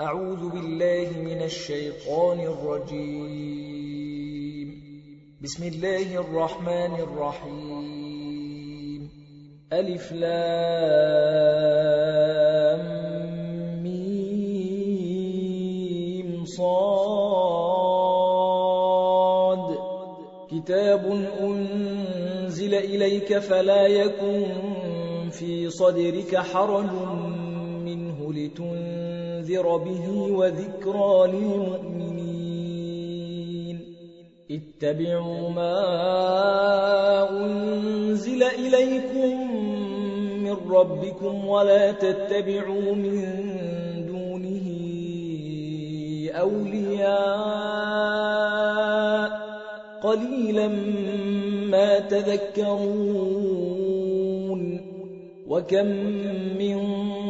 أعوذ بالله من الشيطان الرجيم. بسم الله الرحمن الرحيم. ألف لام ميم صاد. كتاب أنزل إليك فلا يكن في صدرك حرج منه لتنذر به وذكرى للمؤمنين. اتبعوا ما أنزل إليكم من ربكم ولا تتبعوا من دونه أولياء. قليلا ما تذكرون. وكم من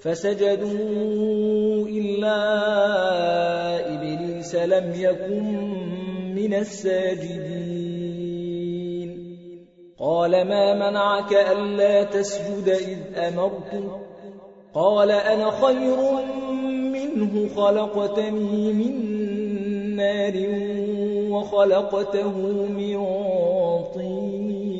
فسجدوا إلا إبليس لم يكن من الساجدين. قال ما منعك ألا تسجد إذ أمرتك؟ قال أنا خير منه خلقتني من نار وخلقته من طين.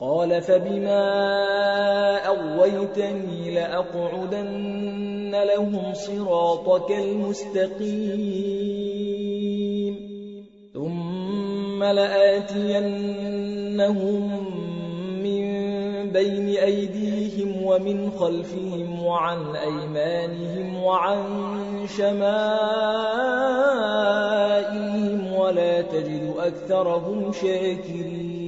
قال فبما أغويتني لأقعدن لهم صراطك المستقيم. ثم لآتينهم من بين أيديهم ومن خلفهم وعن أيمانهم وعن شمائهم ولا تجد أكثرهم شاكرين.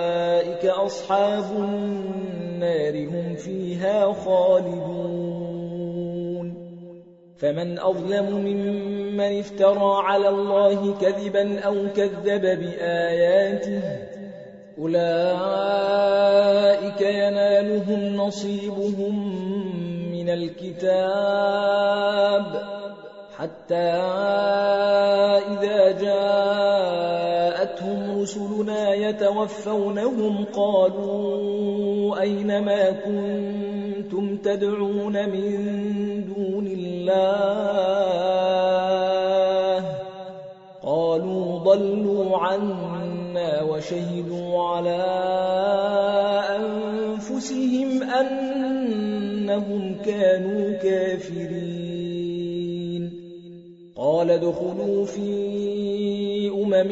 أصحاب النار هم فيها خالدون. فمن أظلم ممن افترى على الله كذبا أو كذب بآياته أولئك ينالهم نصيبهم من الكتاب حتى إذا جاءتهم رسلنا يتوفونهم قالوا أين ما كنتم تدعون من دون الله؟ قالوا ضلوا عنا وشهدوا على أنفسهم أنهم كانوا كافرين. قال ادخلوا في أمم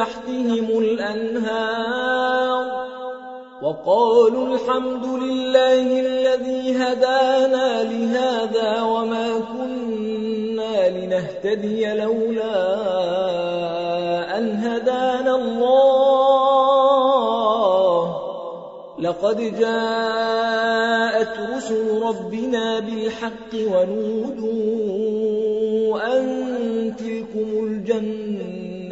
تحتهم الأنهار وقالوا الحمد لله الذي هدانا لهذا وما كنا لنهتدي لولا أن هدانا الله. لقد جاءت رسل ربنا بالحق ونودوا أن تلكم الجنة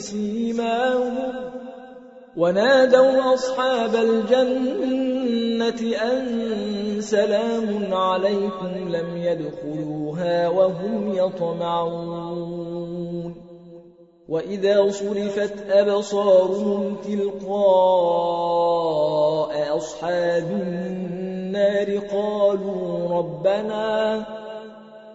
بسيماهم ونادوا أصحاب الجنة أن سلام عليكم لم يدخلوها وهم يطمعون وإذا صرفت أبصارهم تلقاء أصحاب النار قالوا ربنا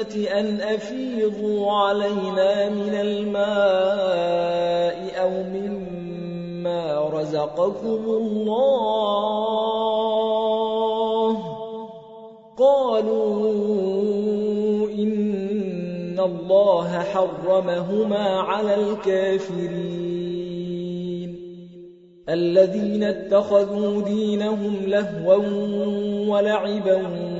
أن أفيضوا علينا من الماء أو مما رزقكم الله. قالوا إن الله حرمهما على الكافرين. الذين اتخذوا دينهم لهوا ولعبا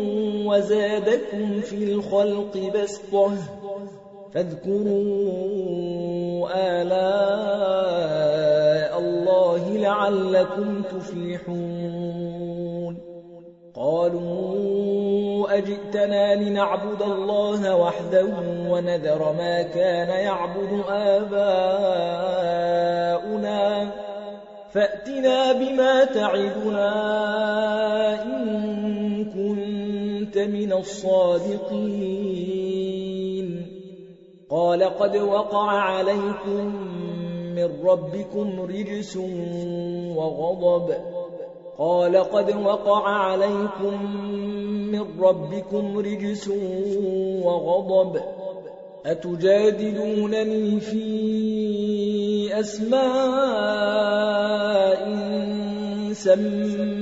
وزادكم في الخلق بسطة. فاذكروا آلاء الله لعلكم تفلحون. قالوا أجئتنا لنعبد الله وحده ونذر ما كان يعبد آباؤنا. فأتنا بما تعدنا إن كنت من الصادقين. قال قد وقع عليكم من ربكم رجس وغضب. قال قد وقع عليكم من ربكم رجس وغضب. أتجادلونني في أسماء سميتموها؟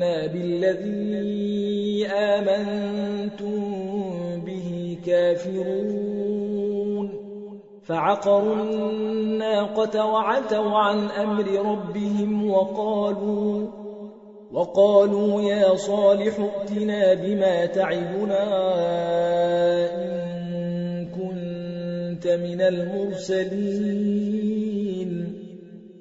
إنا بالذي آمنتم به كافرون فعقروا الناقة وعتوا عن أمر ربهم وقالوا وقالوا يا صالح ائتنا بما تعبنا إن كنت من المرسلين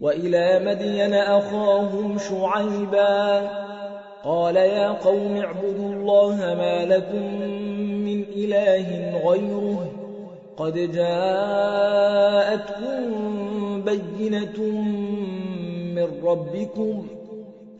وإلى مدين أخاهم شعيبا قال يا قوم اعبدوا الله ما لكم من إله غيره قد جاءتكم بينة من ربكم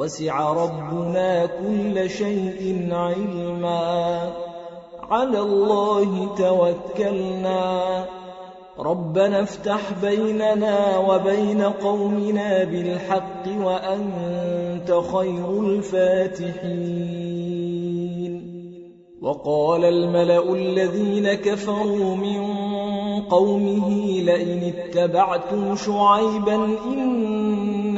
وَسِعَ رَبُّنَا كُلَّ شَيْءٍ عِلْمًا. عَلَى اللَّهِ تَوَكَّلْنَا. رَبَّنَا افْتَحْ بَيْنَنَا وَبَيْنَ قَوْمِنَا بِالْحَقِّ وَأَنْتَ خَيْرُ الْفَاتِحِينَ. وَقَالَ الْمَلَأُ الَّذِينَ كَفَرُوا مِنْ قَوْمِهِ لَئِنِ اتَّبَعْتُمْ شُعَيْبًا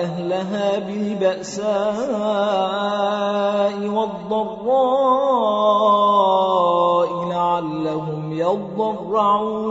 أَهْلَهَا بِالْبَأْسَاءِ وَالضَّرَّاءِ لَعَلَّهُمْ يَضَّرَّعُونَ.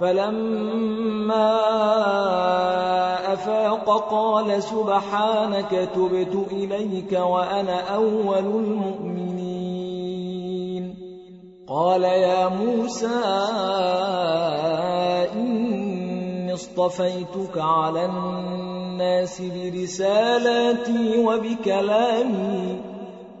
فلما أفاق قال سبحانك تبت إليك وأنا أول المؤمنين. قال يا موسى إني اصطفيتك على الناس برسالاتي وبكلامي.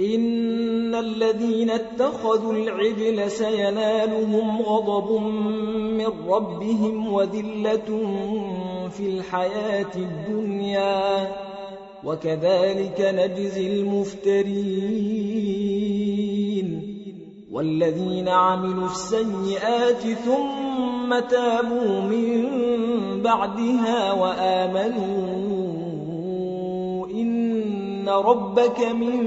إن الذين اتخذوا العجل سينالهم غضب من ربهم وذلة في الحياة الدنيا. وكذلك نجزي المفترين. والذين عملوا السيئات ثم تابوا من بعدها وآمنوا إن ربك من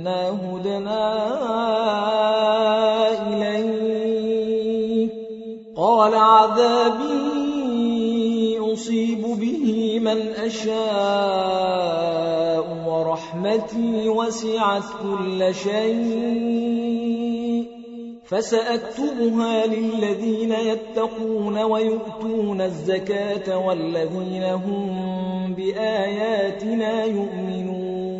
إنا هدنا إليك. قال عذابي أصيب به من أشاء ورحمتي وسعت كل شيء. فسأكتبها للذين يتقون ويؤتون الزكاة والذين هم بآياتنا يؤمنون.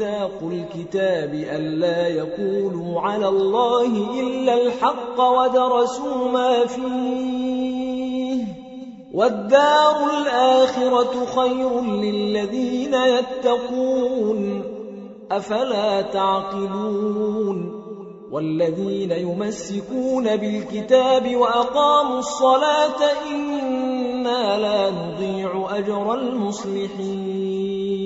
ميثاق الكتاب ألا يقولوا على الله إلا الحق ودرسوا ما فيه. والدار الآخرة خير للذين يتقون. أفلا تعقلون. والذين يمسكون بالكتاب وأقاموا الصلاة إنا لا نضيع أجر المصلحين.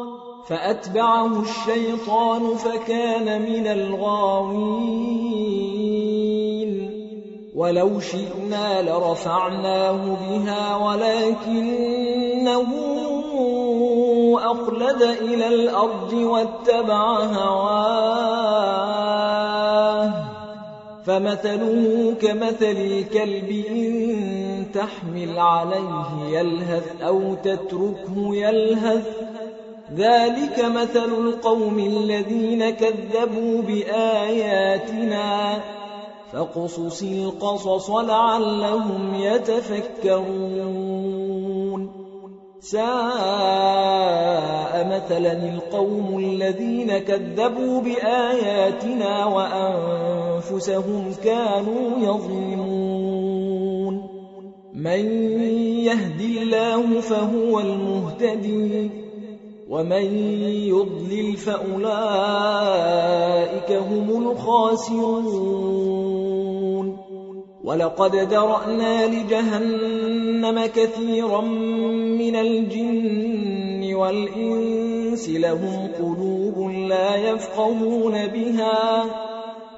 فأتبعه الشيطان فكان من الغاوين. ولو شئنا لرفعناه بها ولكنه أخلد إلى الأرض واتبع هواه. فمثله كمثل الكلب إن تحمل عليه يلهث أو تتركه يلهث. ذلك مثل القوم الذين كذبوا بآياتنا. فاقصص القصص لعلهم يتفكرون. ساء مثلا القوم الذين كذبوا بآياتنا وأنفسهم كانوا يظلمون. من يهد الله فهو المهتدي. ومن يضلل فأولئك هم الخاسرون. ولقد درأنا لجهنم كثيرا من الجن والإنس لهم قلوب لا يفقهون بها.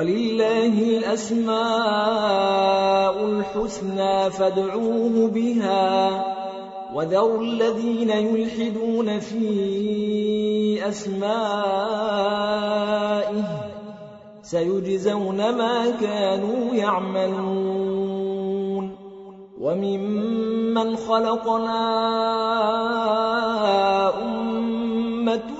ولله الأسماء الحسنى فادعوه بها وذروا الذين يلحدون في أسمائه سيجزون ما كانوا يعملون وممن خلقنا أمة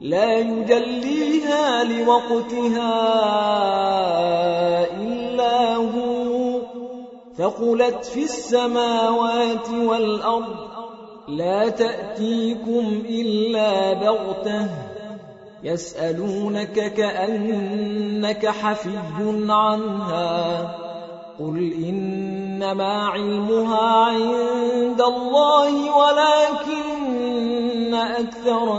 لا يجليها لوقتها إلا هو. ثقلت في السماوات والأرض لا تأتيكم إلا بغتة. يسألونك كأنك حفي عنها. قل إنما علمها عند الله ولكن أكثر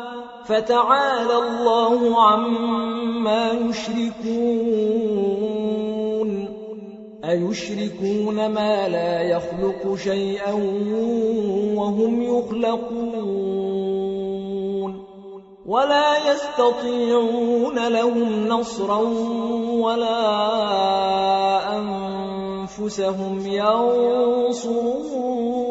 فتعالى الله عما يشركون. أيشركون ما لا يخلق شيئا وهم يخلقون. ولا يستطيعون لهم نصرا ولا أنفسهم ينصرون.